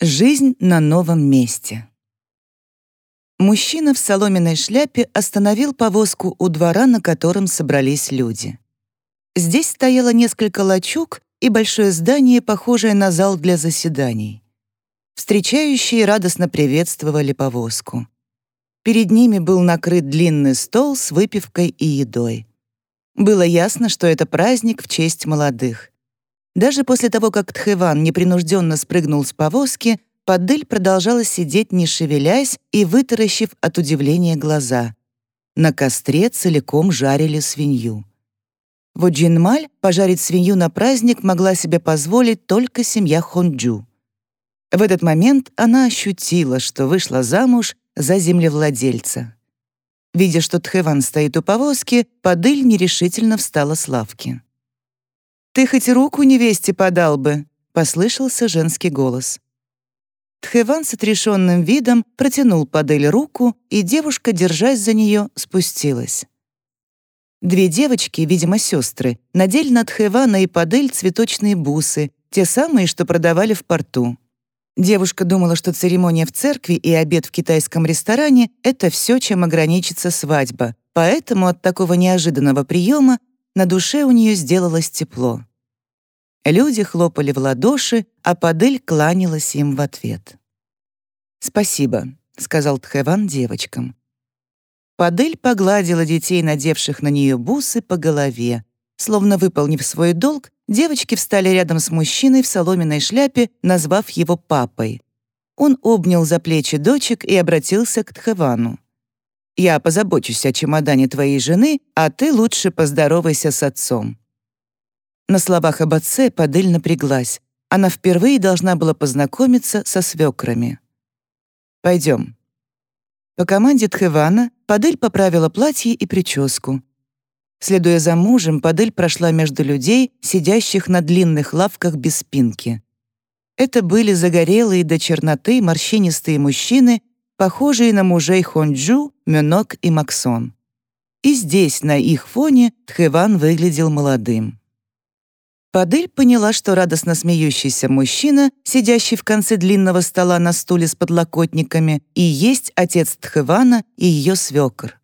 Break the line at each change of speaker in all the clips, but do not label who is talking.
Жизнь на новом месте. Мужчина в соломенной шляпе остановил повозку у двора, на котором собрались люди. Здесь стояло несколько лачуг и большое здание, похожее на зал для заседаний. Встречающие радостно приветствовали повозку. Перед ними был накрыт длинный стол с выпивкой и едой. Было ясно, что это праздник в честь молодых. Даже после того, как Тхэван непринужденно спрыгнул с повозки, Падыль продолжала сидеть, не шевелясь и вытаращив от удивления глаза. На костре целиком жарили свинью. В Джинмаль пожарить свинью на праздник могла себе позволить только семья Хонджу. В этот момент она ощутила, что вышла замуж за землевладельца. Видя, что Тхэван стоит у повозки, Падыль нерешительно встала с лавки. «Ты хоть руку невесте подал бы», — послышался женский голос. Тхэван с отрешенным видом протянул Падель руку, и девушка, держась за нее, спустилась. Две девочки, видимо, сестры, надели на Тхэвана и Падель цветочные бусы, те самые, что продавали в порту. Девушка думала, что церемония в церкви и обед в китайском ресторане — это все, чем ограничится свадьба, поэтому от такого неожиданного приема на душе у нее сделалось тепло. Люди хлопали в ладоши, а Падель кланялась им в ответ. «Спасибо», — сказал Тхэван девочкам. Падель погладила детей, надевших на нее бусы, по голове. Словно выполнив свой долг, девочки встали рядом с мужчиной в соломенной шляпе, назвав его папой. Он обнял за плечи дочек и обратился к Тхэвану. «Я позабочусь о чемодане твоей жены, а ты лучше поздоровайся с отцом». На словах об отце Падель напряглась. Она впервые должна была познакомиться со свекрами. «Пойдем». По команде Тхевана Падель поправила платье и прическу. Следуя за мужем, Падель прошла между людей, сидящих на длинных лавках без спинки. Это были загорелые до черноты морщинистые мужчины, похожие на мужей Хонджу, Мюнок и Максон. И здесь, на их фоне, Тхеван выглядел молодым. Падель поняла, что радостно смеющийся мужчина, сидящий в конце длинного стола на стуле с подлокотниками, и есть отец Тхывана и ее свекр.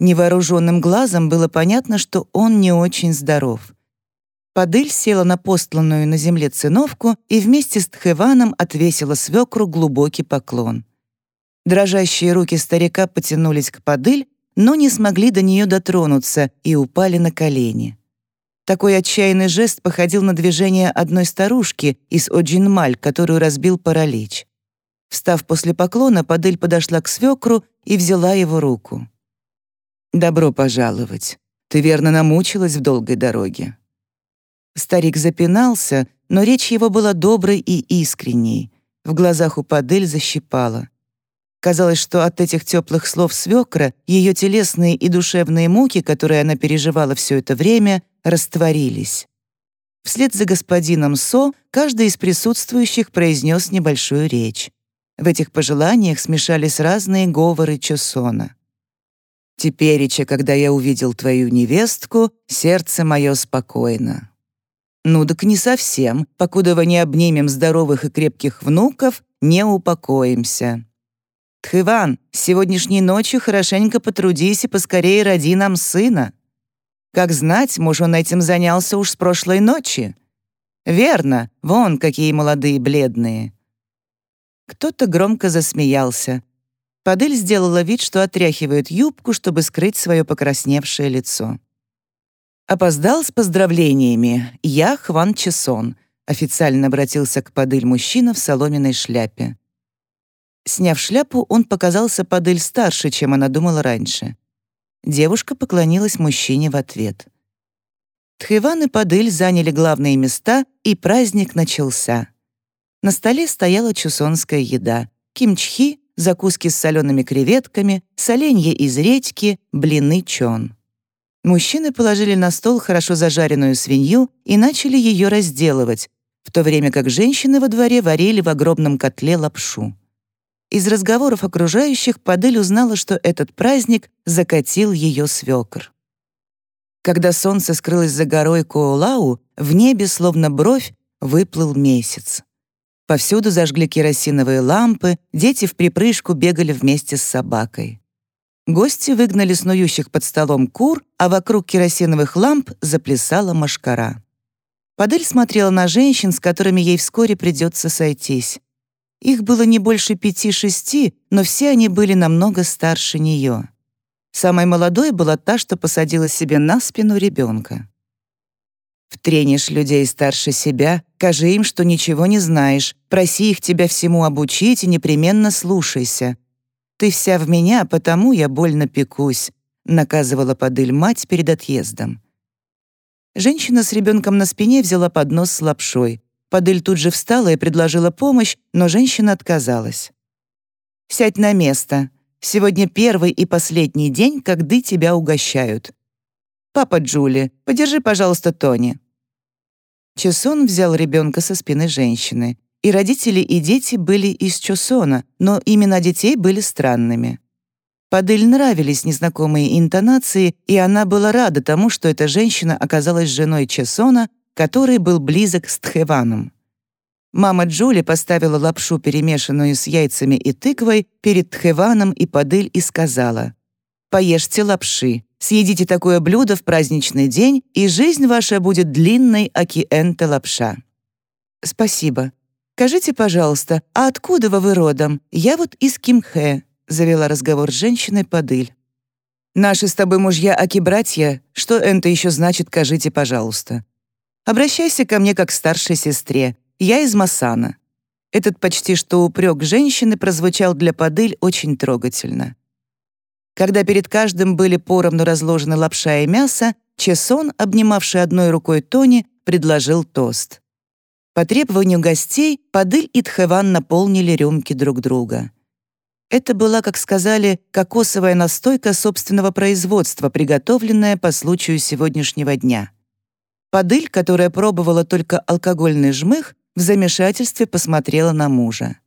Невооруженным глазом было понятно, что он не очень здоров. Падель села на постланную на земле циновку и вместе с Тхываном отвесила свекру глубокий поклон. Дрожащие руки старика потянулись к Падель, но не смогли до нее дотронуться и упали на колени. Такой отчаянный жест походил на движение одной старушки из Оджинмаль, которую разбил паралич. Встав после поклона, Падель подошла к свекру и взяла его руку. «Добро пожаловать. Ты верно намучилась в долгой дороге». Старик запинался, но речь его была доброй и искренней. В глазах у Падель защипала. Казалось, что от этих теплых слов свекра ее телесные и душевные муки, которые она переживала все это время, растворились. Вслед за господином Со каждый из присутствующих произнес небольшую речь. В этих пожеланиях смешались разные говоры Чосона. «Тепереча, когда я увидел твою невестку, сердце мое спокойно». «Ну так не совсем, покуда не обнимем здоровых и крепких внуков, не упокоимся». «Тхыван, сегодняшней ночью хорошенько потрудись и поскорее роди нам сына. Как знать, муж он этим занялся уж с прошлой ночи. Верно, вон какие молодые бледные». Кто-то громко засмеялся. Падель сделала вид, что отряхивает юбку, чтобы скрыть свое покрасневшее лицо. «Опоздал с поздравлениями. Я Хван Чесон», — официально обратился к Падель мужчина в соломенной шляпе. Сняв шляпу, он показался Падель старше, чем она думала раньше. Девушка поклонилась мужчине в ответ. Тхиван и Падель заняли главные места, и праздник начался. На столе стояла чусонская еда. Кимчхи, закуски с солеными креветками, соленье из редьки, блины чон. Мужчины положили на стол хорошо зажаренную свинью и начали ее разделывать, в то время как женщины во дворе варили в огромном котле лапшу. Из разговоров окружающих Падель узнала, что этот праздник закатил ее свекр. Когда солнце скрылось за горой Коолау, в небе, словно бровь, выплыл месяц. Повсюду зажгли керосиновые лампы, дети в припрыжку бегали вместе с собакой. Гости выгнали снующих под столом кур, а вокруг керосиновых ламп заплясала машкара. Падель смотрела на женщин, с которыми ей вскоре придется сойтись. Их было не больше пяти-шести, но все они были намного старше нее. Самой молодой была та, что посадила себе на спину ребенка. Втренишь людей старше себя, кажи им, что ничего не знаешь, проси их тебя всему обучить и непременно слушайся. Ты вся в меня, потому я больно пекусь», — наказывала подыль мать перед отъездом. Женщина с ребенком на спине взяла поднос с лапшой. Подыль тут же встала и предложила помощь, но женщина отказалась. «Сядь на место. Сегодня первый и последний день, когда тебя угощают. Папа Джули, подержи, пожалуйста, Тони». Чесон взял ребенка со спины женщины. И родители, и дети были из Чосона, но имена детей были странными. Падель нравились незнакомые интонации, и она была рада тому, что эта женщина оказалась женой Чесона, который был близок с Тхеваном. Мама Джули поставила лапшу, перемешанную с яйцами и тыквой, перед Тхеваном и Падель и сказала «Поешьте лапши, Съедите такое блюдо в праздничный день, и жизнь ваша будет длинной, аки энте лапша». «Спасибо. Скажите, пожалуйста, а откуда вы родом? Я вот из Кимхэ», — завела разговор с женщиной Падыль. «Наши с тобой мужья аки-братья, что это еще значит, скажите, пожалуйста. Обращайся ко мне как к старшей сестре. Я из Масана». Этот почти что упрек женщины прозвучал для Падыль очень трогательно. Когда перед каждым были поровну разложены лапша и мясо, Чесон, обнимавший одной рукой Тони, предложил тост. По требованию гостей Падыль и Тхеван наполнили рюмки друг друга. Это была, как сказали, кокосовая настойка собственного производства, приготовленная по случаю сегодняшнего дня. Падыль, которая пробовала только алкогольный жмых, в замешательстве посмотрела на мужа.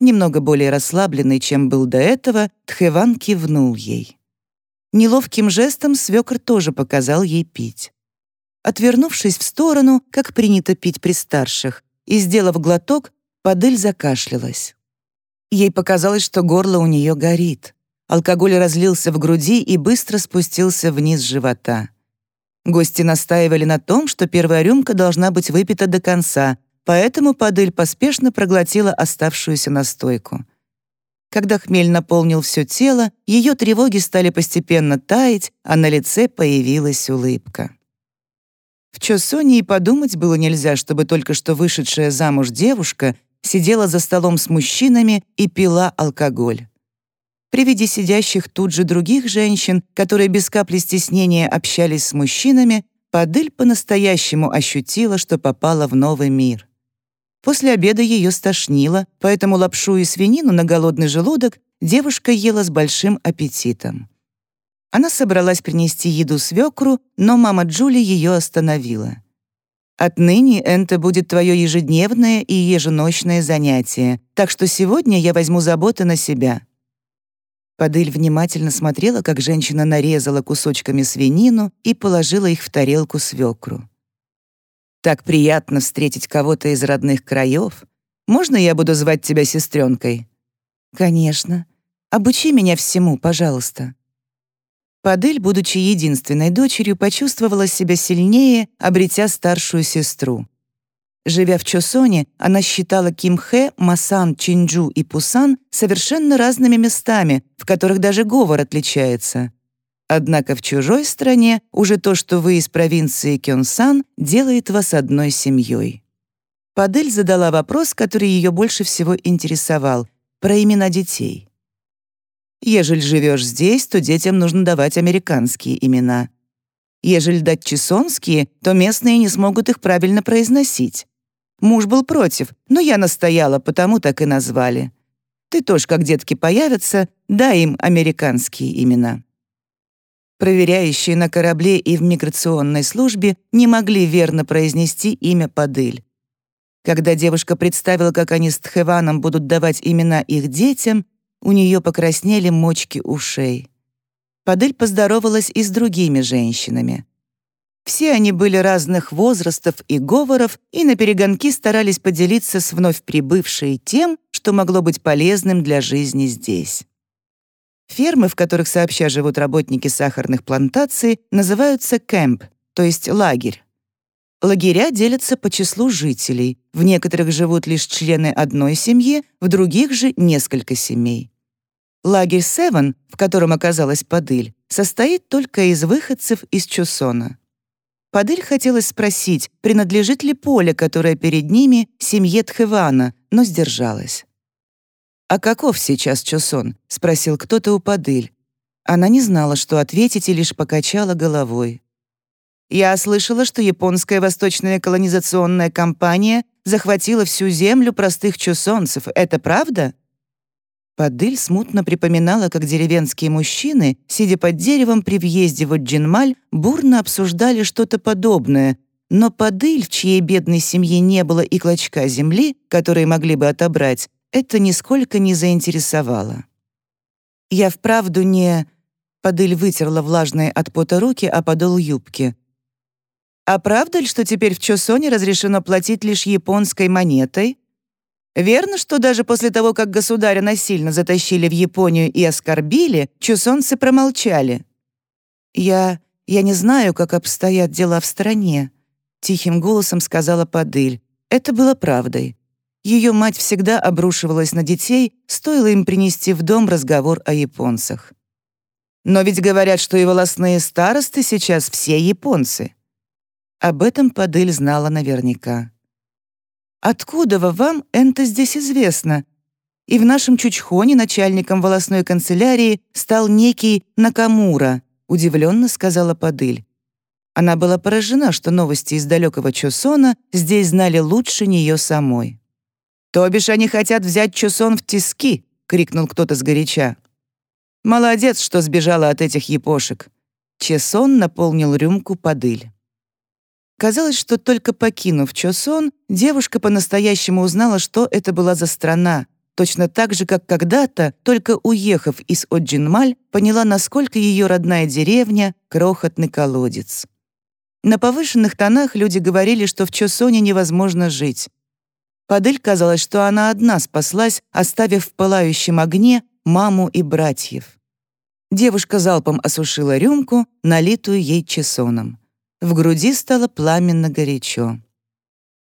Немного более расслабленный, чем был до этого, Тхеван кивнул ей. Неловким жестом свекр тоже показал ей пить. Отвернувшись в сторону, как принято пить при старших, и сделав глоток, Падель закашлялась. Ей показалось, что горло у нее горит. Алкоголь разлился в груди и быстро спустился вниз живота. Гости настаивали на том, что первая рюмка должна быть выпита до конца, поэтому Падыль поспешно проглотила оставшуюся настойку. Когда хмель наполнил все тело, ее тревоги стали постепенно таять, а на лице появилась улыбка. В Чосоне и подумать было нельзя, чтобы только что вышедшая замуж девушка сидела за столом с мужчинами и пила алкоголь. При виде сидящих тут же других женщин, которые без капли стеснения общались с мужчинами, Падыль по-настоящему ощутила, что попала в новый мир. После обеда ее стошнило, поэтому лапшу и свинину на голодный желудок девушка ела с большим аппетитом. Она собралась принести еду свекру, но мама Джули ее остановила. «Отныне это будет твое ежедневное и еженочное занятие, так что сегодня я возьму заботы на себя». Падыль внимательно смотрела, как женщина нарезала кусочками свинину и положила их в тарелку свекру. Так приятно встретить кого-то из родных краев. Можно я буду звать тебя сестренкой? Конечно. Обучи меня всему, пожалуйста. Падель, будучи единственной дочерью, почувствовала себя сильнее, обретя старшую сестру. Живя в Чосоне, она считала Кимхэ, Масан, Чинджу и Пусан совершенно разными местами, в которых даже говор отличается. Однако в чужой стране уже то, что вы из провинции Кёнсан, делает вас одной семьей. Падель задала вопрос, который ее больше всего интересовал, про имена детей. Ежели живешь здесь, то детям нужно давать американские имена. Ежели дать чесонские, то местные не смогут их правильно произносить. Муж был против, но я настояла, потому так и назвали. Ты тоже, как детки появятся, дай им американские имена. Проверяющие на корабле и в миграционной службе не могли верно произнести имя Падыль. Когда девушка представила, как они с Тхеваном будут давать имена их детям, у нее покраснели мочки ушей. Падыль поздоровалась и с другими женщинами. Все они были разных возрастов и говоров, и на перегонки старались поделиться с вновь прибывшей тем, что могло быть полезным для жизни здесь. Фермы, в которых сообща живут работники сахарных плантаций, называются кэмп, то есть лагерь. Лагеря делятся по числу жителей. В некоторых живут лишь члены одной семьи, в других же несколько семей. Лагерь Севен, в котором оказалась Падыль, состоит только из выходцев из Чусона. Падыль хотелось спросить, принадлежит ли поле, которое перед ними, семье Тхевана, но сдержалась. «А каков сейчас Чусон?» — спросил кто-то у Падыль. Она не знала, что ответить, и лишь покачала головой. Я слышала, что японская восточная колонизационная компания захватила всю землю простых чусонцев. Это правда? Падыль смутно припоминала, как деревенские мужчины, сидя под деревом при въезде в Оджинмаль, бурно обсуждали что-то подобное, но Падыль, чьей бедной семье не было и клочка земли, которые могли бы отобрать, это нисколько не заинтересовало. «Я вправду не...» Падыль вытерла влажные от пота руки, а подол юбки. А правда ли, что теперь в Чосоне разрешено платить лишь японской монетой? Верно, что даже после того, как государя насильно затащили в Японию и оскорбили, чусонцы промолчали? «Я... я не знаю, как обстоят дела в стране», — тихим голосом сказала Падыль. Это было правдой. Ее мать всегда обрушивалась на детей, стоило им принести в дом разговор о японцах. Но ведь говорят, что и волосные старосты сейчас все японцы. Об этом Падыль знала наверняка. «Откуда вам это здесь известно?» И в нашем Чучхоне начальником волосной канцелярии стал некий Накамура, удивленно сказала Падыль. Она была поражена, что новости из далекого Чосона здесь знали лучше нее самой. «То бишь они хотят взять Чосон в тиски!» — крикнул кто-то сгоряча. «Молодец, что сбежала от этих япошек!» Чесон наполнил рюмку Падыль. Казалось, что только покинув Чосон, девушка по-настоящему узнала, что это была за страна, точно так же, как когда-то, только уехав из Оджинмаль, поняла, насколько ее родная деревня — крохотный колодец. На повышенных тонах люди говорили, что в Чосоне невозможно жить. Падель казалось, что она одна спаслась, оставив в пылающем огне маму и братьев. Девушка залпом осушила рюмку, налитую ей чесоном. В груди стало пламенно горячо.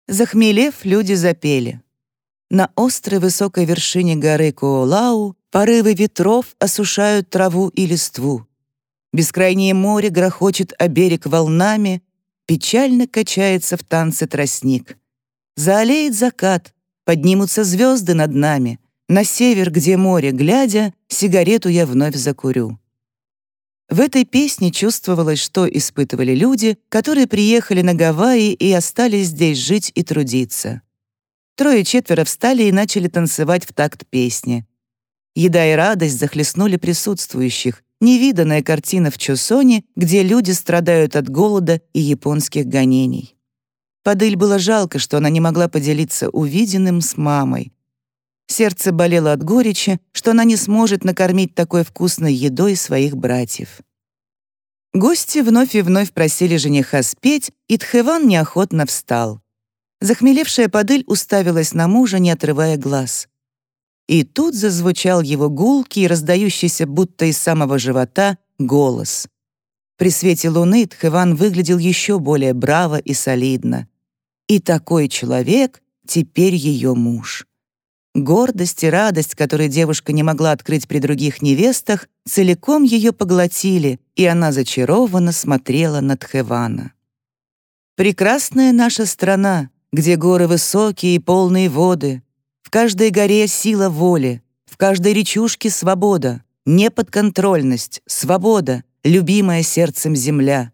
Захмелев, люди запели. На острой высокой вершине горы Коолау порывы ветров осушают траву и листву. Бескрайнее море грохочет о берег волнами, печально качается в танце тростник. Заолеет закат, поднимутся звезды над нами. На север, где море, глядя, сигарету я вновь закурю. В этой песне чувствовалось, что испытывали люди, которые приехали на Гавайи и остались здесь жить и трудиться. Трое-четверо встали и начали танцевать в такт песни. Еда и радость захлестнули присутствующих. Невиданная картина в Чусоне, где люди страдают от голода и японских гонений. Падыль было жалко, что она не могла поделиться увиденным с мамой. Сердце болело от горечи, что она не сможет накормить такой вкусной едой своих братьев. Гости вновь и вновь просили жениха спеть, и Тхеван неохотно встал. Захмелевшая Падыль уставилась на мужа, не отрывая глаз. И тут зазвучал его гулкий, раздающийся будто из самого живота, голос. При свете луны Тхеван выглядел еще более браво и солидно. И такой человек теперь ее муж. Гордость и радость, которые девушка не могла открыть при других невестах, целиком ее поглотили, и она зачарованно смотрела на Тхевана. «Прекрасная наша страна, где горы высокие и полные воды, в каждой горе сила воли, в каждой речушке свобода, неподконтрольность, свобода, любимая сердцем земля.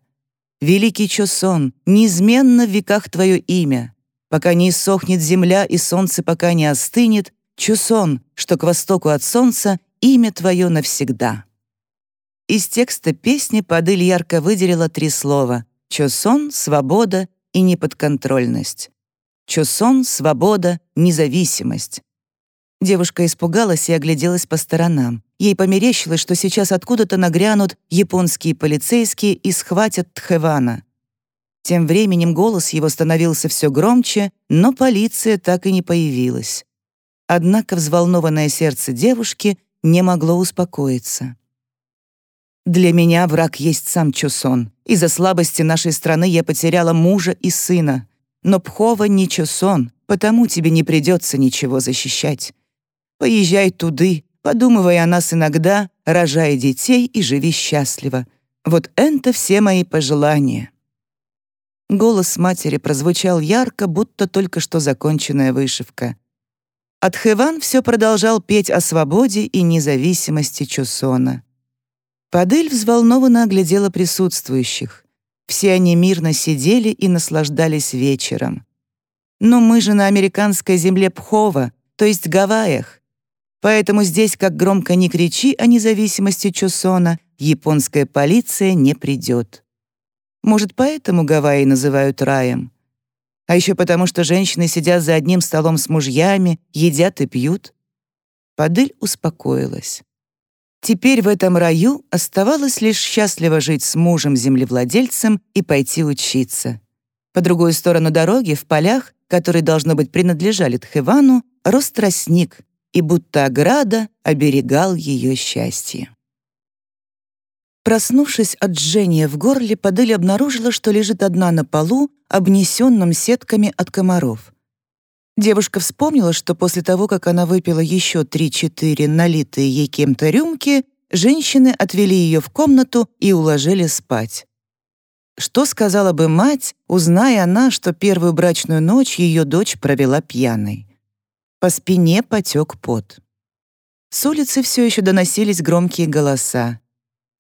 Великий Чосон, неизменно в веках твое имя, пока не иссохнет земля и солнце пока не остынет, Чусон, что к востоку от солнца, имя твое навсегда. Из текста песни Падыль ярко выделила три слова — Чосон, свобода и неподконтрольность. Чосон, свобода, независимость. Девушка испугалась и огляделась по сторонам. Ей померещилось, что сейчас откуда-то нагрянут японские полицейские и схватят Тхевана. Тем временем голос его становился все громче, но полиция так и не появилась. Однако взволнованное сердце девушки не могло успокоиться. «Для меня враг есть сам Чосон. Из-за слабости нашей страны я потеряла мужа и сына. Но Пхова не Чосон, потому тебе не придется ничего защищать. Поезжай туды, подумывай о нас иногда, рожай детей и живи счастливо. Вот это все мои пожелания». Голос матери прозвучал ярко, будто только что законченная вышивка. Атхеван все продолжал петь о свободе и независимости Чусона. Падель взволнованно оглядела присутствующих. Все они мирно сидели и наслаждались вечером. Но мы же на американской земле Пхова, то есть Гавайях. Поэтому здесь, как громко ни кричи о независимости Чусона, японская полиция не придет. Может, поэтому Гавайи называют раем? А еще потому, что женщины сидят за одним столом с мужьями, едят и пьют. Падыль успокоилась. Теперь в этом раю оставалось лишь счастливо жить с мужем-землевладельцем и пойти учиться. По другую сторону дороги, в полях, которые, должно быть, принадлежали Тхевану, рос тростник, и будто ограда оберегал ее счастье. Проснувшись от жжения в горле, Падель обнаружила, что лежит одна на полу, обнесенном сетками от комаров. Девушка вспомнила, что после того, как она выпила еще три-четыре налитые ей кем-то рюмки, женщины отвели ее в комнату и уложили спать. Что сказала бы мать, узная она, что первую брачную ночь ее дочь провела пьяной? По спине потек пот. С улицы все еще доносились громкие голоса.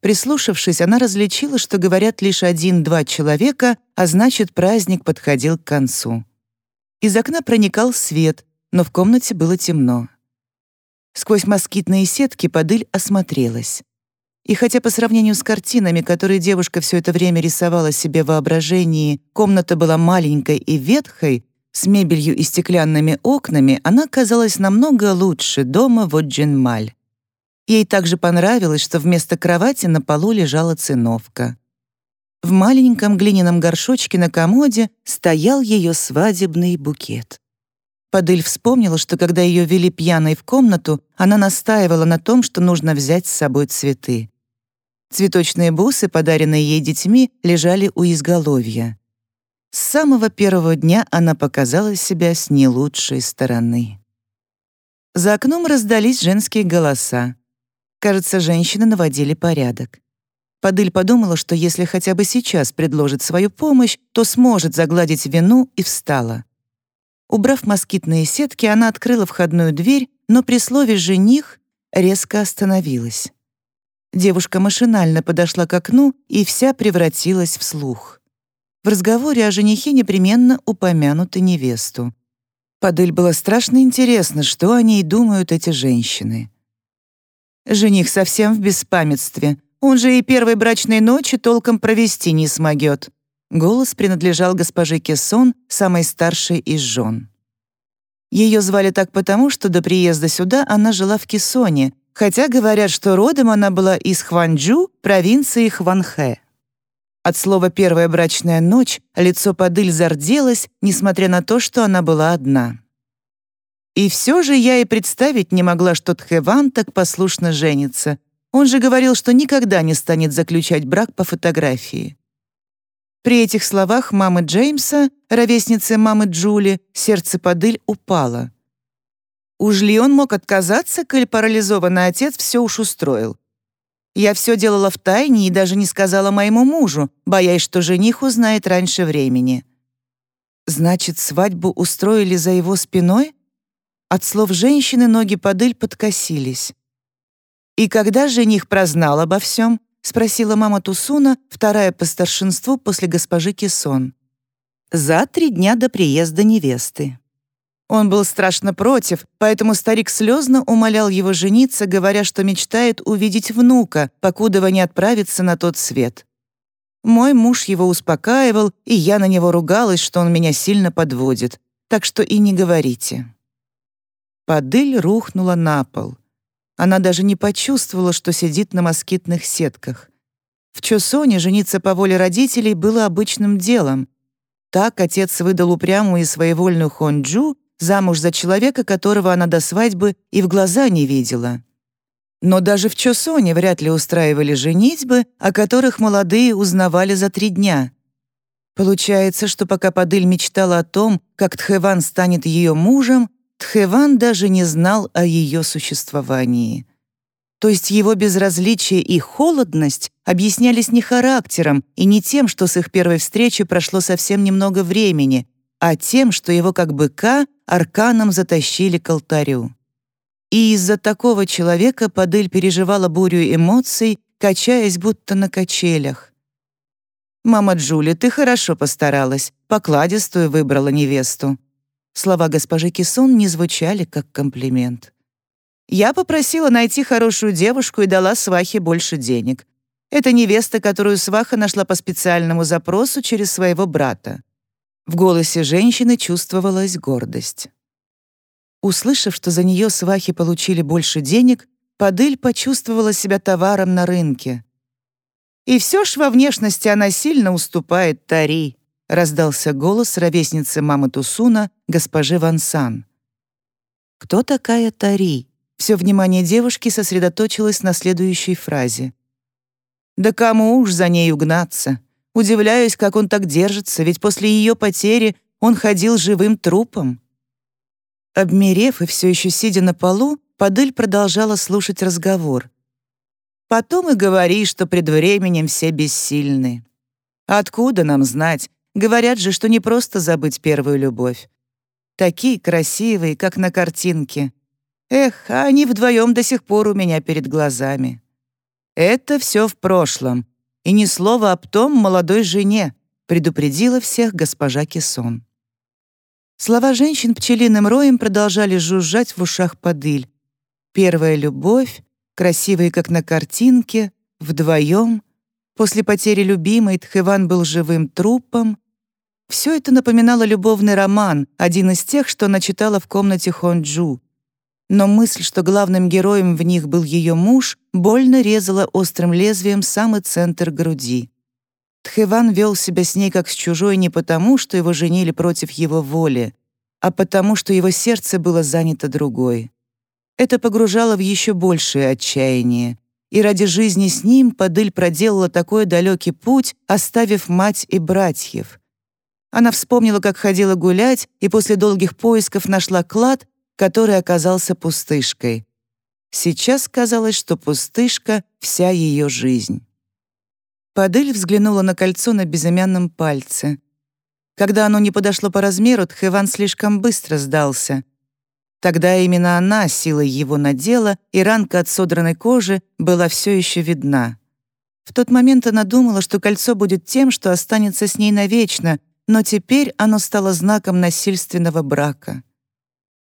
Прислушавшись, она различила, что говорят лишь один-два человека, а значит, праздник подходил к концу. Из окна проникал свет, но в комнате было темно. Сквозь москитные сетки подыль осмотрелась. И хотя по сравнению с картинами, которые девушка все это время рисовала себе в воображении, комната была маленькой и ветхой, с мебелью и стеклянными окнами, она казалась намного лучше дома в Оджинмаль. Ей также понравилось, что вместо кровати на полу лежала циновка. В маленьком глиняном горшочке на комоде стоял ее свадебный букет. Падыль вспомнила, что когда ее вели пьяной в комнату, она настаивала на том, что нужно взять с собой цветы. Цветочные бусы, подаренные ей детьми, лежали у изголовья. С самого первого дня она показала себя с не лучшей стороны. За окном раздались женские голоса. Кажется, женщины наводили порядок. Падыль подумала, что если хотя бы сейчас предложит свою помощь, то сможет загладить вину и встала. Убрав москитные сетки, она открыла входную дверь, но при слове «жених» резко остановилась. Девушка машинально подошла к окну и вся превратилась в слух. В разговоре о женихе непременно упомянуты невесту. Падыль было страшно интересно, что о ней думают эти женщины. Жених совсем в беспамятстве. Он же и первой брачной ночи толком провести не смогет. Голос принадлежал госпоже Кессон, самой старшей из жен. Ее звали так потому, что до приезда сюда она жила в Кессоне, хотя говорят, что родом она была из Хванджу, провинции Хванхэ. От слова «первая брачная ночь» лицо Падыль зарделось, несмотря на то, что она была одна. И все же я и представить не могла, что Тхэван так послушно женится. Он же говорил, что никогда не станет заключать брак по фотографии. При этих словах мамы Джеймса, ровесницы мамы Джули, сердце Падыль упало. Уж ли он мог отказаться, коль парализованный отец все уж устроил? Я все делала в тайне и даже не сказала моему мужу, боясь, что жених узнает раньше времени. Значит, свадьбу устроили за его спиной? От слов женщины ноги подыль подкосились. «И когда жених прознал обо всем?» — спросила мама Тусуна, вторая по старшинству после госпожи Кисон. «За три дня до приезда невесты». Он был страшно против, поэтому старик слезно умолял его жениться, говоря, что мечтает увидеть внука, покудова не отправиться на тот свет. Мой муж его успокаивал, и я на него ругалась, что он меня сильно подводит. Так что и не говорите. Падыль рухнула на пол. Она даже не почувствовала, что сидит на москитных сетках. В Чосоне жениться по воле родителей было обычным делом, Так отец выдал упрямую и своевольную Хонджу замуж за человека, которого она до свадьбы и в глаза не видела. Но даже в Чосоне вряд ли устраивали женитьбы, о которых молодые узнавали за три дня. Получается, что пока Падыль мечтала о том, как Тхэван станет ее мужем, Тхэван даже не знал о ее существовании. То есть его безразличие и холодность объяснялись не характером и не тем, что с их первой встречи прошло совсем немного времени, а тем, что его как быка арканом затащили к алтарю. И из-за такого человека Падыль переживала бурю эмоций, качаясь будто на качелях. «Мама Джули, ты хорошо постаралась, покладистую выбрала невесту». Слова госпожи Кисон не звучали как комплимент. «Я попросила найти хорошую девушку и дала свахе больше денег. Это невеста, которую сваха нашла по специальному запросу через своего брата». В голосе женщины чувствовалась гордость. Услышав, что за нее свахи получили больше денег, Падыль почувствовала себя товаром на рынке. И все ж во внешности она сильно уступает Тари, раздался голос ровесницы мамы Тусуна, госпожи Вансан. Кто такая Тари? Все внимание девушки сосредоточилось на следующей фразе. Да кому уж за ней угнаться? Удивляюсь, как он так держится, ведь после ее потери он ходил живым трупом. Обмерев и все еще сидя на полу, Падыль продолжала слушать разговор. Потом и говори, что пред временем все бессильны. Откуда нам знать? Говорят же, что не просто забыть первую любовь. Такие красивые, как на картинке. Эх, а они вдвоем до сих пор у меня перед глазами. Это все в прошлом. И ни слова об том молодой жене, предупредила всех госпожа Кессон. Слова женщин пчелиным роем продолжали жужжать в ушах подыль. Первая любовь, красивые, как на картинке, вдвоем. После потери любимой Тхэван был живым трупом. Все это напоминало любовный роман, один из тех, что она читала в комнате Хонджу. Но мысль, что главным героем в них был ее муж, больно резала острым лезвием самый центр груди. Тхэван вел себя с ней как с чужой не потому, что его женили против его воли, а потому, что его сердце было занято другой. Это погружало в еще большее отчаяние. И ради жизни с ним Падыль проделала такой далекий путь, оставив мать и братьев. Она вспомнила, как ходила гулять, и после долгих поисков нашла клад, который оказался пустышкой. Сейчас казалось, что пустышка — вся ее жизнь. Падыль взглянула на кольцо на безымянном пальце. Когда оно не подошло по размеру, Тхэван слишком быстро сдался — Тогда именно она силой его надела, и ранка от содранной кожи была все еще видна. В тот момент она думала, что кольцо будет тем, что останется с ней навечно, но теперь оно стало знаком насильственного брака.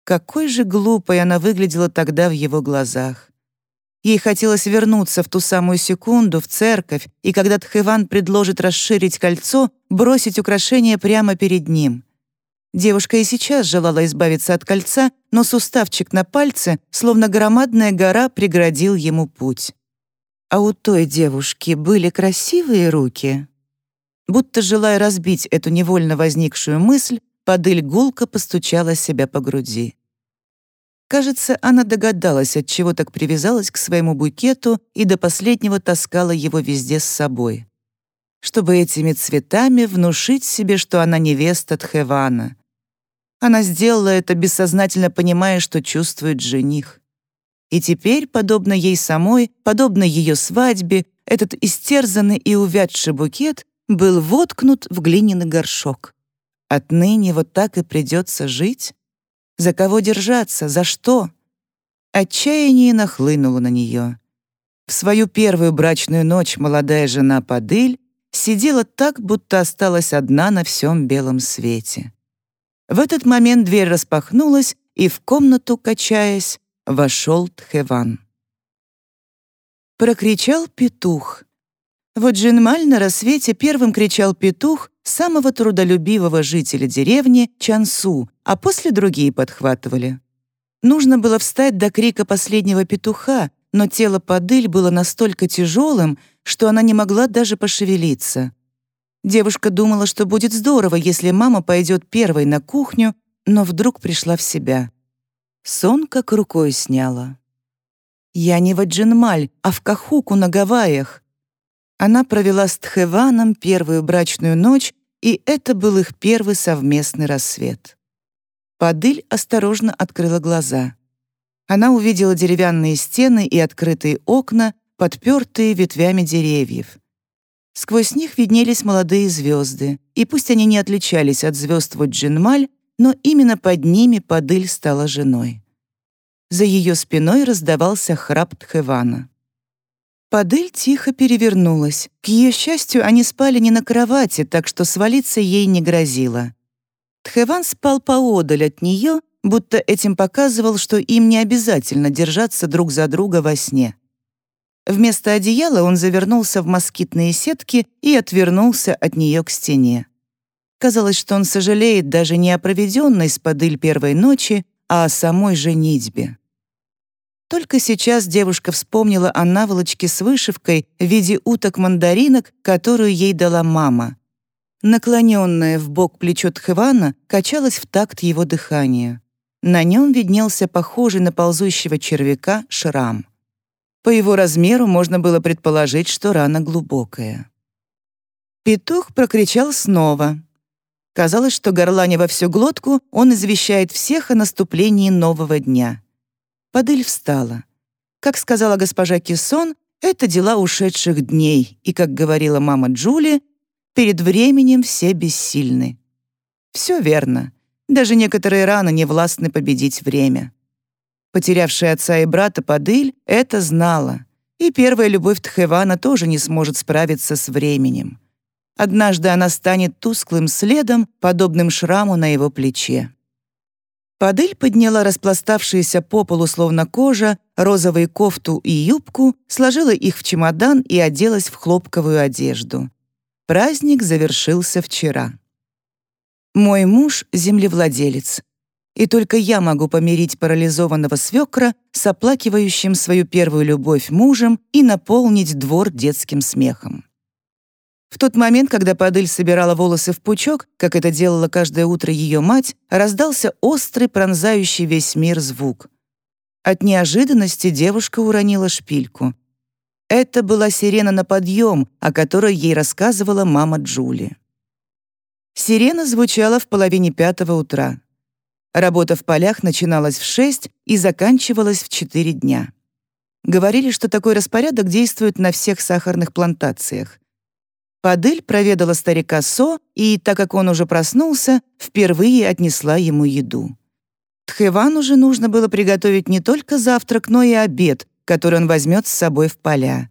Какой же глупой она выглядела тогда в его глазах. Ей хотелось вернуться в ту самую секунду в церковь, и когда Тхэван предложит расширить кольцо, бросить украшение прямо перед ним — Девушка и сейчас желала избавиться от кольца, но суставчик на пальце, словно громадная гора, преградил ему путь. А у той девушки были красивые руки. Будто желая разбить эту невольно возникшую мысль, Падыль гулко постучала себя по груди. Кажется, она догадалась, от чего так привязалась к своему букету и до последнего таскала его везде с собой. Чтобы этими цветами внушить себе, что она невеста Тхевана — она сделала это, бессознательно понимая, что чувствует жених. И теперь, подобно ей самой, подобно ее свадьбе, этот истерзанный и увядший букет был воткнут в глиняный горшок. Отныне вот так и придется жить? За кого держаться? За что? Отчаяние нахлынуло на нее. В свою первую брачную ночь молодая жена Падыль сидела так, будто осталась одна на всем белом свете. В этот момент дверь распахнулась, и в комнату, качаясь, вошел Тхеван. Прокричал петух. Вот Джинмаль на рассвете первым кричал петух самого трудолюбивого жителя деревни Чансу, а после другие подхватывали. Нужно было встать до крика последнего петуха, но тело Падыль было настолько тяжелым, что она не могла даже пошевелиться. Девушка думала, что будет здорово, если мама пойдет первой на кухню, но вдруг пришла в себя. Сон как рукой сняла. «Я не в Аджинмаль, а в Кахуку на Гавайях». Она провела с Тхеваном первую брачную ночь, и это был их первый совместный рассвет. Падыль осторожно открыла глаза. Она увидела деревянные стены и открытые окна, подпертые ветвями деревьев. Сквозь них виднелись молодые звезды, и пусть они не отличались от звезд Ваджинмаль, но именно под ними Падыль стала женой. За ее спиной раздавался храп Тхевана. Падыль тихо перевернулась. К ее счастью, они спали не на кровати, так что свалиться ей не грозило. Тхеван спал поодаль от нее, будто этим показывал, что им не обязательно держаться друг за друга во сне. Вместо одеяла он завернулся в москитные сетки и отвернулся от нее к стене. Казалось, что он сожалеет даже не о проведенной с подыль первой ночи, а о самой женитьбе. Только сейчас девушка вспомнила о наволочке с вышивкой в виде уток-мандаринок, которую ей дала мама. Наклоненное в бок плечо Тхвана качалось в такт его дыханию. На нем виднелся похожий на ползущего червяка шрам. По его размеру можно было предположить, что рана глубокая. Петух прокричал снова. Казалось, что горланя во всю глотку, он извещает всех о наступлении нового дня. Падыль встала. Как сказала госпожа Кессон, это дела ушедших дней, и, как говорила мама Джули, перед временем все бессильны. Все верно. Даже некоторые раны не властны победить время. Потерявшая отца и брата Падыль это знала, и первая любовь Тхевана тоже не сможет справиться с временем. Однажды она станет тусклым следом, подобным шраму на его плече. Падыль подняла распластавшиеся по полу словно кожа, розовые кофту и юбку, сложила их в чемодан и оделась в хлопковую одежду. Праздник завершился вчера. Мой муж — землевладелец и только я могу помирить парализованного свекра с оплакивающим свою первую любовь мужем и наполнить двор детским смехом. В тот момент, когда Падыль собирала волосы в пучок, как это делала каждое утро ее мать, раздался острый, пронзающий весь мир звук. От неожиданности девушка уронила шпильку. Это была сирена на подъем, о которой ей рассказывала мама Джули. Сирена звучала в половине пятого утра. Работа в полях начиналась в 6 и заканчивалась в 4 дня. Говорили, что такой распорядок действует на всех сахарных плантациях. Падыль проведала старика Со, и, так как он уже проснулся, впервые отнесла ему еду. Тхевану же нужно было приготовить не только завтрак, но и обед, который он возьмет с собой в поля.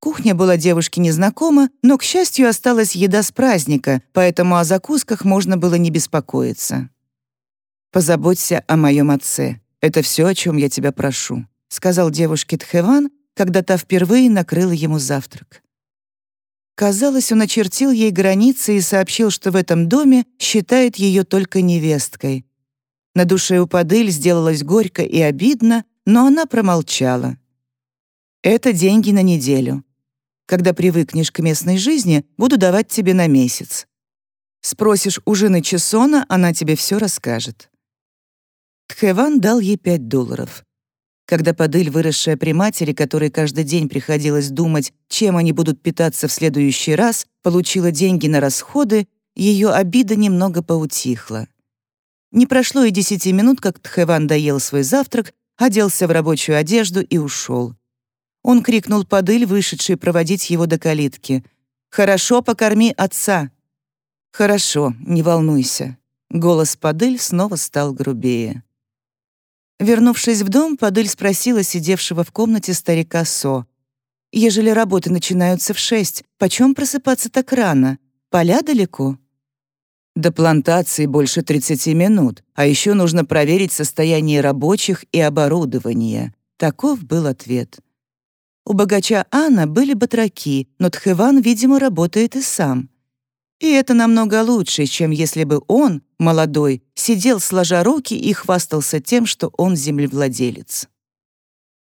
Кухня была девушке незнакома, но, к счастью, осталась еда с праздника, поэтому о закусках можно было не беспокоиться. «Позаботься о моем отце. Это все, о чем я тебя прошу», — сказал девушке Тхеван, когда та впервые накрыла ему завтрак. Казалось, он очертил ей границы и сообщил, что в этом доме считает ее только невесткой. На душе у Падыль сделалось горько и обидно, но она промолчала. «Это деньги на неделю. Когда привыкнешь к местной жизни, буду давать тебе на месяц. Спросишь у жены Чесона, она тебе все расскажет. Тхеван дал ей пять долларов. Когда Падыль, выросшая при матери, которой каждый день приходилось думать, чем они будут питаться в следующий раз, получила деньги на расходы, ее обида немного поутихла. Не прошло и десяти минут, как Тхеван доел свой завтрак, оделся в рабочую одежду и ушел. Он крикнул Падыль, вышедший проводить его до калитки. «Хорошо, покорми отца!» «Хорошо, не волнуйся». Голос Падыль снова стал грубее. Вернувшись в дом, Падыль спросила сидевшего в комнате старика Со. «Ежели работы начинаются в шесть, почем просыпаться так рано? Поля далеко?» «До плантации больше 30 минут, а еще нужно проверить состояние рабочих и оборудования». Таков был ответ. У богача Анна были батраки, но Тхеван, видимо, работает и сам. И это намного лучше, чем если бы он, молодой, сидел сложа руки и хвастался тем, что он землевладелец.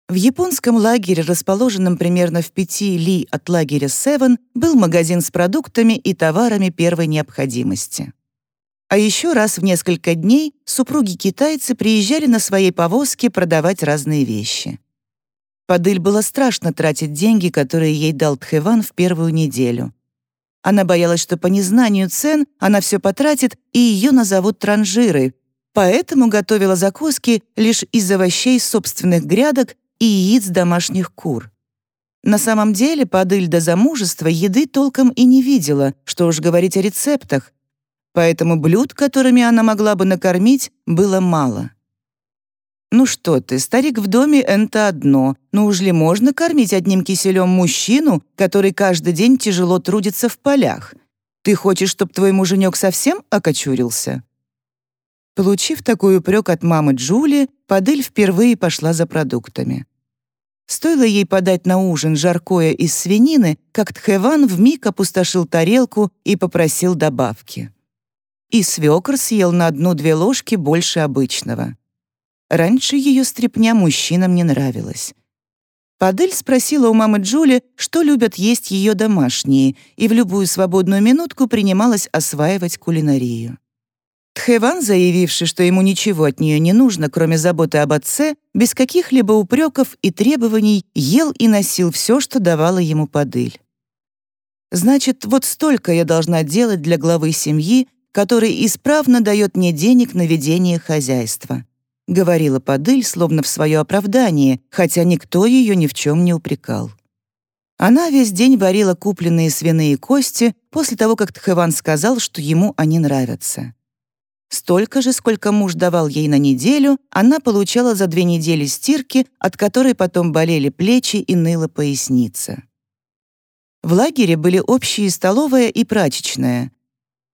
В японском лагере, расположенном примерно в пяти ли от лагеря Севен, был магазин с продуктами и товарами первой необходимости. А еще раз в несколько дней супруги-китайцы приезжали на своей повозке продавать разные вещи. Падыль было страшно тратить деньги, которые ей дал Тхэван в первую неделю. Она боялась, что по незнанию цен она все потратит и ее назовут транжирой, поэтому готовила закуски лишь из овощей собственных грядок и яиц домашних кур. На самом деле, Падыль до замужества еды толком и не видела, что уж говорить о рецептах, поэтому блюд, которыми она могла бы накормить, было мало. «Ну что ты, старик в доме — это одно, но уж ли можно кормить одним киселем мужчину, который каждый день тяжело трудится в полях? Ты хочешь, чтобы твой муженек совсем окочурился?» Получив такой упрек от мамы Джули, Падыль впервые пошла за продуктами. Стоило ей подать на ужин жаркое из свинины, как Тхэван вмиг опустошил тарелку и попросил добавки. И свекр съел на одну-две ложки больше обычного. Раньше ее стряпня мужчинам не нравилась. Падель спросила у мамы Джули, что любят есть ее домашние, и в любую свободную минутку принималась осваивать кулинарию. Тхэван, заявивший, что ему ничего от нее не нужно, кроме заботы об отце, без каких-либо упреков и требований ел и носил все, что давала ему подыль. Значит, вот столько я должна делать для главы семьи, который исправно дает мне денег на ведение хозяйства. Говорила подыль, словно в свое оправдание, хотя никто ее ни в чем не упрекал. Она весь день варила купленные свиные кости после того, как Тхэван сказал, что ему они нравятся. Столько же, сколько муж давал ей на неделю, она получала за две недели стирки, от которой потом болели плечи и ныла поясница. В лагере были общие столовая и прачечная.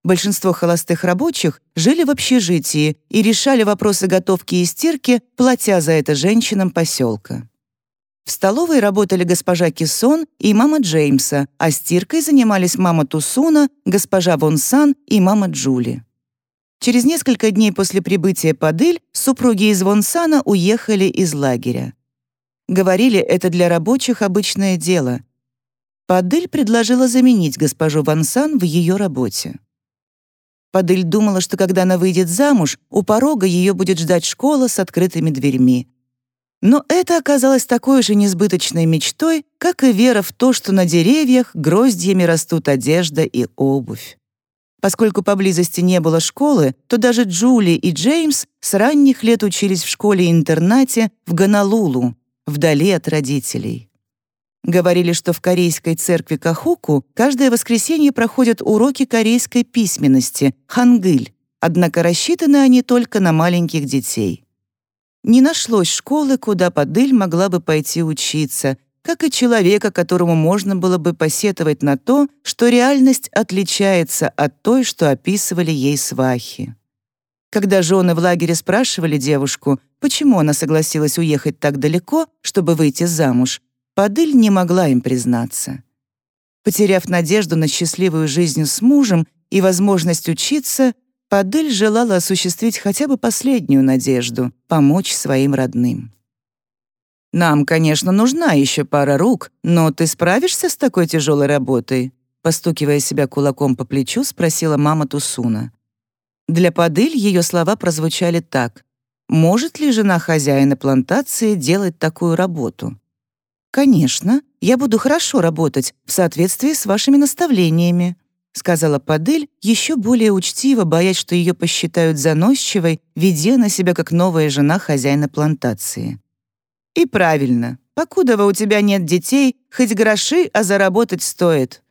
Большинство холостых рабочих жили в общежитии и решали вопросы готовки и стирки, платя за это женщинам поселка. В столовой работали госпожа Киссон и мама Джеймса, а стиркой занимались мама Тусуна, госпожа Вонсан и мама Джули. Через несколько дней после прибытия Падыль супруги из Вонсана уехали из лагеря. Говорили, это для рабочих обычное дело. Падыль предложила заменить госпожу Вонсан в ее работе. Падыль думала, что когда она выйдет замуж, у порога ее будет ждать школа с открытыми дверьми. Но это оказалось такой же несбыточной мечтой, как и вера в то, что на деревьях гроздьями растут одежда и обувь. Поскольку поблизости не было школы, то даже Джули и Джеймс с ранних лет учились в школе-интернате в Ганалулу, вдали от родителей. Говорили, что в корейской церкви Кахуку каждое воскресенье проходят уроки корейской письменности, хангыль, однако рассчитаны они только на маленьких детей. Не нашлось школы, куда Падыль могла бы пойти учиться, как и человека, которому можно было бы посетовать на то, что реальность отличается от той, что описывали ей свахи. Когда жены в лагере спрашивали девушку, почему она согласилась уехать так далеко, чтобы выйти замуж, Падыль не могла им признаться. Потеряв надежду на счастливую жизнь с мужем и возможность учиться, Падыль желала осуществить хотя бы последнюю надежду — помочь своим родным. Нам, конечно, нужна еще пара рук, но ты справишься с такой тяжелой работой?» Постукивая себя кулаком по плечу, спросила мама Тусуна. Для Падыль ее слова прозвучали так. «Может ли жена хозяина плантации делать такую работу?» «Конечно, я буду хорошо работать в соответствии с вашими наставлениями», сказала Падыль, еще более учтиво, боясь, что ее посчитают заносчивой, ведя на себя как новая жена хозяина плантации. И правильно, покуда у тебя нет детей, хоть гроши, а заработать стоит.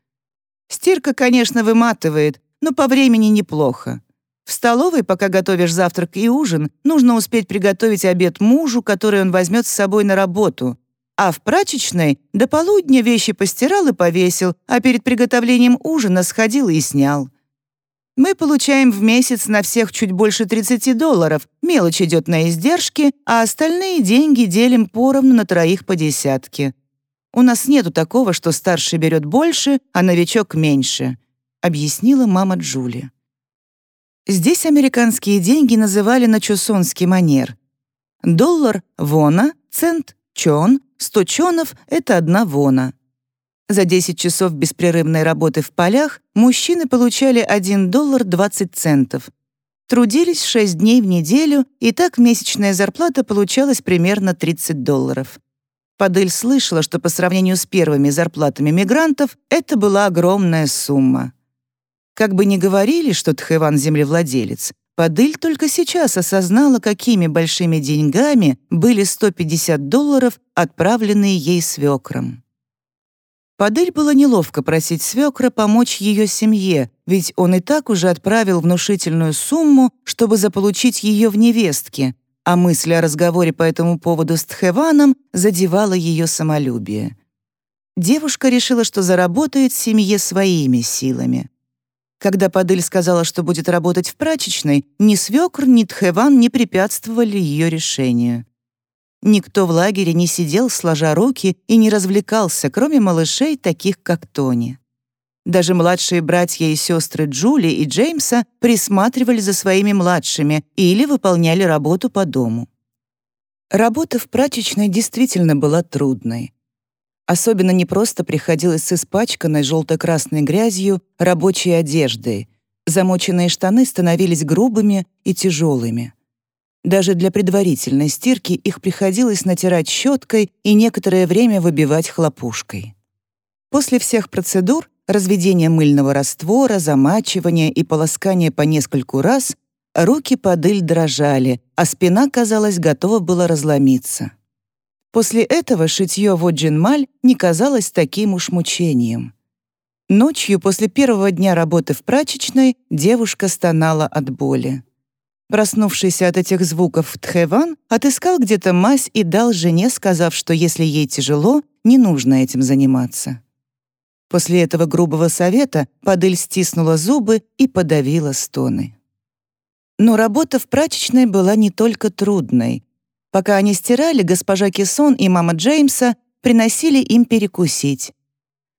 Стирка, конечно, выматывает, но по времени неплохо. В столовой, пока готовишь завтрак и ужин, нужно успеть приготовить обед мужу, который он возьмет с собой на работу. А в прачечной до полудня вещи постирал и повесил, а перед приготовлением ужина сходил и снял. Мы получаем в месяц на всех чуть больше 30 долларов, мелочь идет на издержки, а остальные деньги делим поровну на троих по десятке. У нас нету такого, что старший берет больше, а новичок меньше», — объяснила мама Джули. Здесь американские деньги называли на чусонский манер. Доллар — вона, цент чон, 100 чонов — это одна вона. За 10 часов беспрерывной работы в полях мужчины получали 1 доллар 20 центов. Трудились 6 дней в неделю, и так месячная зарплата получалась примерно 30 долларов. Падель слышала, что по сравнению с первыми зарплатами мигрантов это была огромная сумма. Как бы ни говорили, что Тхэван — землевладелец, Падыль только сейчас осознала, какими большими деньгами были 150 долларов, отправленные ей свекром. Падыль было неловко просить свекра помочь ее семье, ведь он и так уже отправил внушительную сумму, чтобы заполучить ее в невестке, а мысль о разговоре по этому поводу с Тхеваном задевала ее самолюбие. Девушка решила, что заработает семье своими силами. Когда Падыль сказала, что будет работать в прачечной, ни свекр, ни Тхеван не препятствовали ее решению. Никто в лагере не сидел, сложа руки, и не развлекался, кроме малышей, таких как Тони. Даже младшие братья и сестры Джули и Джеймса присматривали за своими младшими или выполняли работу по дому. Работа в прачечной действительно была трудной. Особенно непросто приходилось с испачканной желто-красной грязью рабочей одеждой. Замоченные штаны становились грубыми и тяжелыми. Даже для предварительной стирки их приходилось натирать щеткой и некоторое время выбивать хлопушкой. После всех процедур разведения мыльного раствора, замачивания и полоскания по нескольку раз руки под иль дрожали, а спина, казалось, готова была разломиться. После этого шитье в Оджинмаль не казалось таким уж мучением. Ночью после первого дня работы в прачечной девушка стонала от боли. Проснувшийся от этих звуков Тхэван отыскал где-то мазь и дал жене, сказав, что если ей тяжело, не нужно этим заниматься. После этого грубого совета Падыль стиснула зубы и подавила стоны. Но работа в прачечной была не только трудной. Пока они стирали, госпожа Кессон и мама Джеймса приносили им перекусить.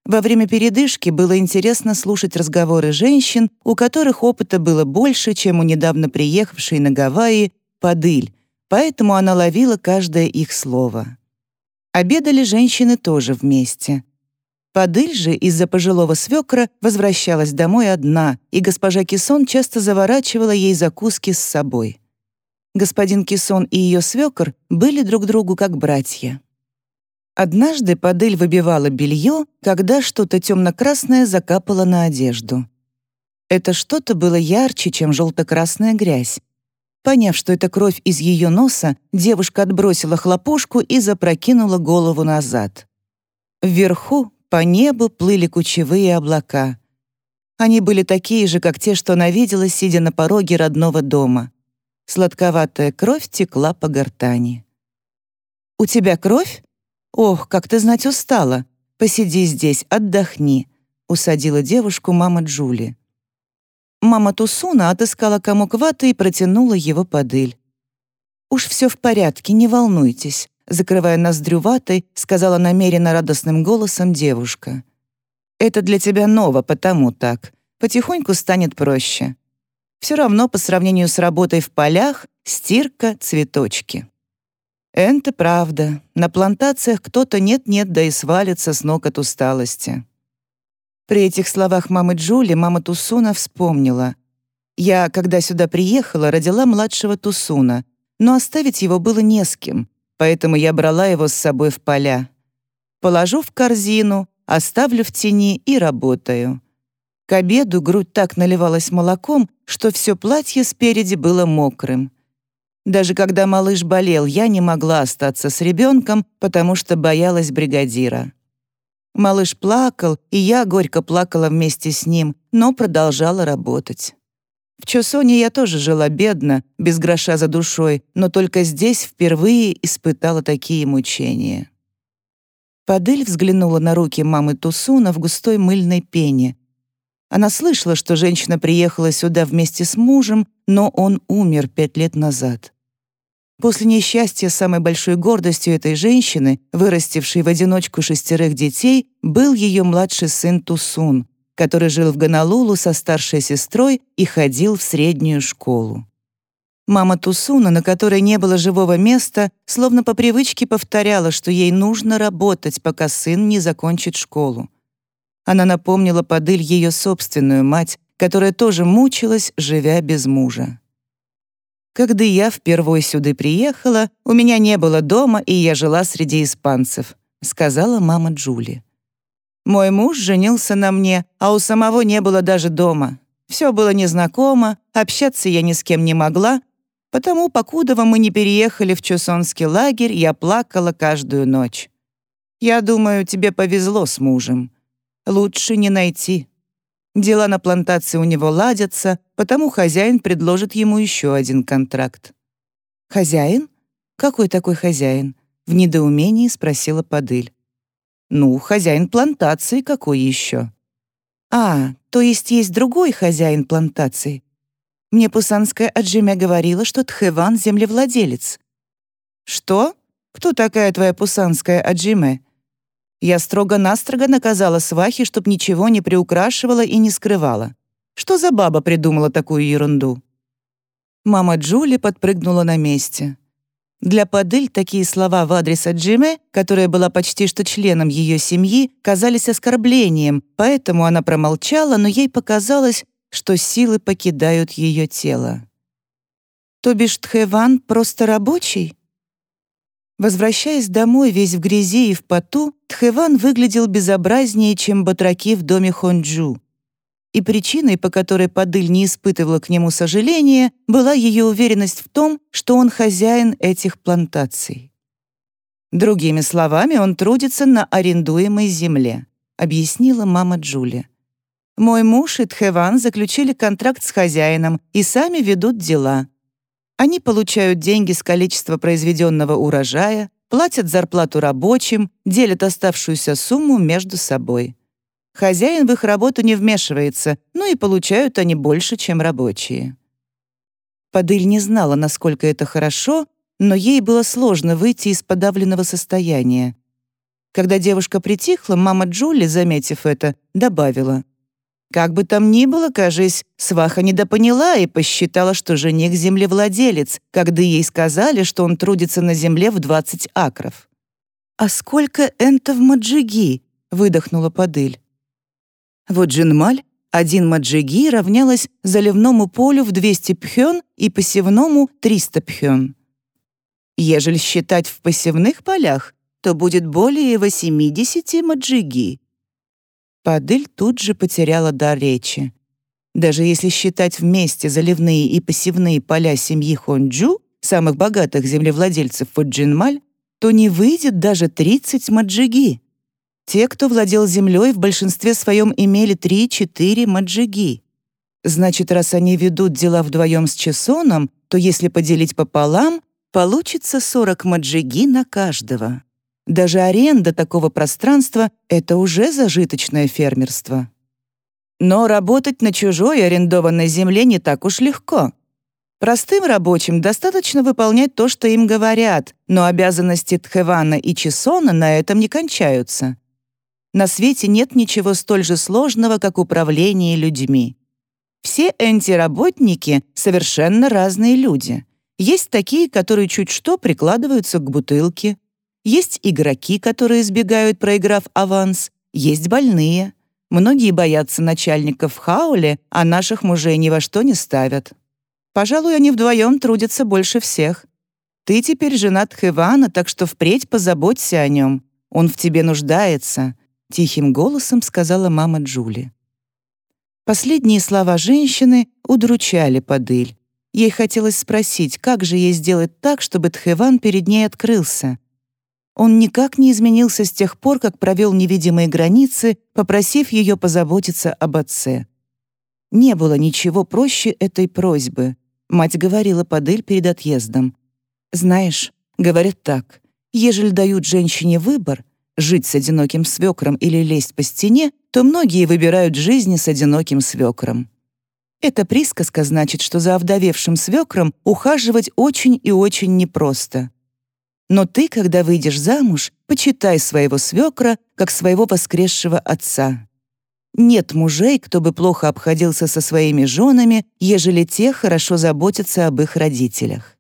Во время передышки было интересно слушать разговоры женщин, у которых опыта было больше, чем у недавно приехавшей на Гавайи Падыль, поэтому она ловила каждое их слово. Обедали женщины тоже вместе. Падыль же из-за пожилого свекра возвращалась домой одна, и госпожа Кисон часто заворачивала ей закуски с собой. Господин Кисон и ее свекр были друг другу как братья. Однажды Падыль выбивала белье, когда что-то темно-красное закапало на одежду. Это что-то было ярче, чем желто-красная грязь. Поняв, что это кровь из ее носа, девушка отбросила хлопушку и запрокинула голову назад. Вверху, по небу, плыли кучевые облака. Они были такие же, как те, что она видела, сидя на пороге родного дома. Сладковатая кровь текла по гортани. «У тебя кровь? Ох, как ты знать устала. Посиди здесь, отдохни», — усадила девушку мама Джули. Мама Тусуна отыскала комок ваты и протянула его под иль. «Уж все в порядке, не волнуйтесь», — закрывая ноздрю ватой, сказала намеренно радостным голосом девушка. «Это для тебя ново, потому так. Потихоньку станет проще. Все равно по сравнению с работой в полях стирка, цветочки. Это правда. На плантациях кто-то нет-нет, да и свалится с ног от усталости. При этих словах мамы Джули мама Тусуна вспомнила. Я, когда сюда приехала, родила младшего Тусуна, но оставить его было не с кем, поэтому я брала его с собой в поля. Положу в корзину, оставлю в тени и работаю. К обеду грудь так наливалась молоком, что все платье спереди было мокрым. Даже когда малыш болел, я не могла остаться с ребенком, потому что боялась бригадира. Малыш плакал, и я горько плакала вместе с ним, но продолжала работать. В Чосоне я тоже жила бедно, без гроша за душой, но только здесь впервые испытала такие мучения. Падыль взглянула на руки мамы Тусуна в густой мыльной пене, она слышала, что женщина приехала сюда вместе с мужем, но он умер пять лет назад. После несчастья самой большой гордостью этой женщины, вырастившей в одиночку шестерых детей, был ее младший сын Тусун, который жил в Гонолулу со старшей сестрой и ходил в среднюю школу. Мама Тусуна, на которой не было живого места, словно по привычке повторяла, что ей нужно работать, пока сын не закончит школу. Она напомнила Падыль ее собственную мать, которая тоже мучилась, живя без мужа. Когда я впервые сюда приехала, у меня не было дома, и я жила среди испанцев, сказала мама Джули. Мой муж женился на мне, а у самого не было даже дома. Все было незнакомо, общаться я ни с кем не могла, Потому, покудова мы не переехали в Чусонский лагерь, я плакала каждую ночь. Я думаю, тебе повезло с мужем. Лучше не найти. Дела на плантации у него ладятся, потому хозяин предложит ему еще один контракт. «Хозяин? Какой такой хозяин?» — в недоумении спросила Падыль. «Ну, хозяин плантации какой еще?» «А, то есть есть другой хозяин плантации, мне пусанская Аджимя говорила, что Тхэван — землевладелец». «Что? Кто такая твоя пусанская Аджиме?» Я строго-настрого наказала свахи, чтоб ничего не приукрашивала и не скрывала. Что за баба придумала такую ерунду? Мама Джули подпрыгнула на месте. Для Падыль такие слова в адрес Аджиме, которая была почти что членом ее семьи, казались оскорблением, поэтому она промолчала, но ей показалось, что силы покидают ее тело. То бишь Тхэван просто рабочий? Возвращаясь домой весь в грязи и в поту, Тхэван выглядел безобразнее, чем батраки в доме Хонджу. И причиной, по которой Падыль не испытывала к нему сожаления, была ее уверенность в том, что он хозяин этих плантаций. Другими словами, он трудится на арендуемой земле, объяснила мама Джулия. Мой муж и Тхэван заключили контракт с хозяином и сами ведут дела. Они получают деньги с количества произведенного урожая, платят зарплату рабочим, делят оставшуюся сумму между собой. Хозяин в их работу не вмешивается, ну и получают они больше, чем рабочие. Падыль не знала, насколько это хорошо, но ей было сложно выйти из подавленного состояния. Когда девушка притихла, мама Джули, заметив это, добавила — как бы там ни было, кажись, сваха недопоняла и посчитала, что жених — землевладелец, когда ей сказали, что он трудится на земле в 20 акров. «А сколько энто в маджиги?» — выдохнула Падыль. Вот Джинмаль, один маджиги равнялось заливному полю в 200 пхён и посевному 300 пхён. Ежели считать в посевных полях, то будет более 80 маджиги. Падыль тут же потеряла дар речи. Даже если считать вместе заливные и посевные поля семьи Хонджу, самых богатых землевладельцев Фуджинмаль, то не выйдет даже 30 маджиги. Те, кто владел землей, в большинстве своем имели 3-4 маджиги. Значит, раз они ведут дела вдвоем с Чесоном, то если поделить пополам, получится 40 маджиги на каждого. Даже аренда такого пространства — это уже зажиточное фермерство. Но работать на чужой арендованной земле не так уж легко. Простым рабочим достаточно выполнять то, что им говорят, но обязанности Тхевана и Чесона на этом не кончаются. На свете нет ничего столь же сложного, как управление людьми. Все антиработники — совершенно разные люди. Есть такие, которые чуть что прикладываются к бутылке, есть игроки, которые избегают, проиграв аванс, есть больные. Многие боятся начальников в хауле, а наших мужей ни во что не ставят. Пожалуй, они вдвоем трудятся больше всех. Ты теперь женат Хивана, так что впредь позаботься о нем. Он в тебе нуждается», — тихим голосом сказала мама Джули. Последние слова женщины удручали Падыль. Ей хотелось спросить, как же ей сделать так, чтобы Тхеван перед ней открылся. Он никак не изменился с тех пор, как провел невидимые границы, попросив ее позаботиться об отце. Не было ничего проще этой просьбы. Мать говорила Падель перед отъездом. «Знаешь, говорят так, ежели дают женщине выбор, жить с одиноким свекром или лезть по стене, то многие выбирают жизнь с одиноким свекром. Эта присказка значит, что за овдовевшим свекром ухаживать очень и очень непросто. Но ты, когда выйдешь замуж, почитай своего свекра как своего воскресшего отца. нет мужей, кто бы плохо обходился со своими женами, ежели те хорошо заботятся об их родителях.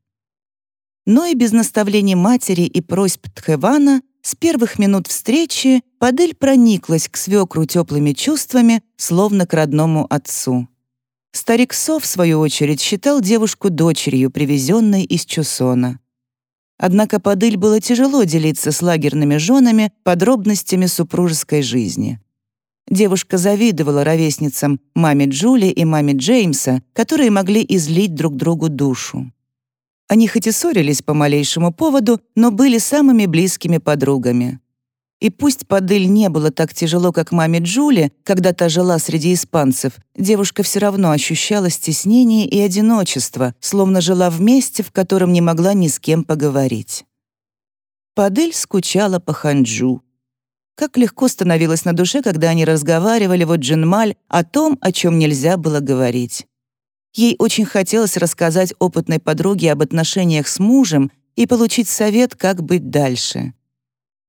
Но и без наставлений матери и просьб Тхевана с первых минут встречи Падель прониклась к свекру теплыми чувствами, словно к родному отцу. Старик Со, в свою очередь, считал девушку дочерью, привезенной из Чусона. Однако Падыль было тяжело делиться с лагерными женами подробностями супружеской жизни. Девушка завидовала ровесницам маме Джули и маме Джеймса, которые могли излить друг другу душу. Они хоть и ссорились по малейшему поводу, но были самыми близкими подругами. И пусть Падыль не было так тяжело, как маме Джули, когда та жила среди испанцев, девушка все равно ощущала стеснение и одиночество, словно жила в месте, в котором не могла ни с кем поговорить. Падыль скучала по Ханджу. Как легко становилось на душе, когда они разговаривали, вот Джинмаль, о том, о чем нельзя было говорить. Ей очень хотелось рассказать опытной подруге об отношениях с мужем и получить совет, как быть дальше.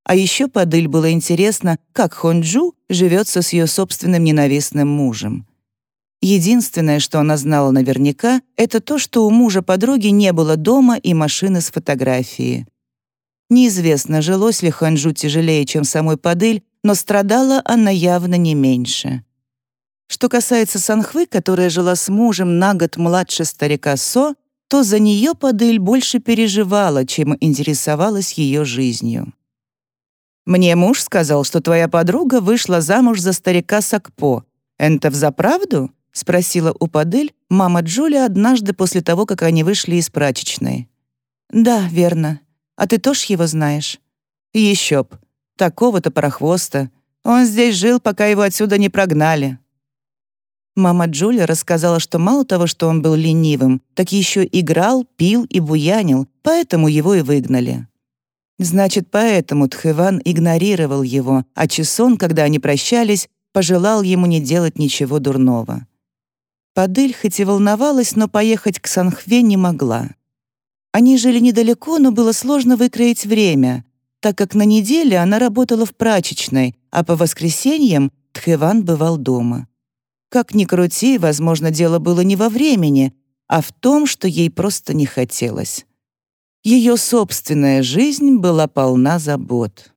А еще Падыль было интересно, как Хонджу живется с ее собственным ненавистным мужем. Единственное, что она знала наверняка, это то, что у мужа подруги не было дома и машины с фотографией. Неизвестно, жилось ли Ханжу тяжелее, чем самой Падыль, но страдала она явно не меньше. Что касается Санхвы, которая жила с мужем на год младше старика Со, то за нее Падыль больше переживала, чем интересовалась ее жизнью. «Мне муж сказал, что твоя подруга вышла замуж за старика Сакпо. Это взаправду?» — спросила у Падыль мама Джули однажды после того, как они вышли из прачечной. «Да, верно. А ты тоже его знаешь?» «Еще б. Такого-то прохвоста. Он здесь жил, пока его отсюда не прогнали». Мама Джулия рассказала, что мало того, что он был ленивым, так еще играл, пил и буянил, поэтому его и выгнали. Значит, поэтому Тхэван игнорировал его, а Чесон, когда они прощались, пожелал ему не делать ничего дурного. Падыль хоть и волновалась, но поехать к Санхве не могла. Они жили недалеко, но было сложно выкроить время, так как на неделе она работала в прачечной, а по воскресеньям Тхеван бывал дома. Как ни крути, возможно, дело было не во времени, а в том, что ей просто не хотелось. Ее собственная жизнь была полна забот.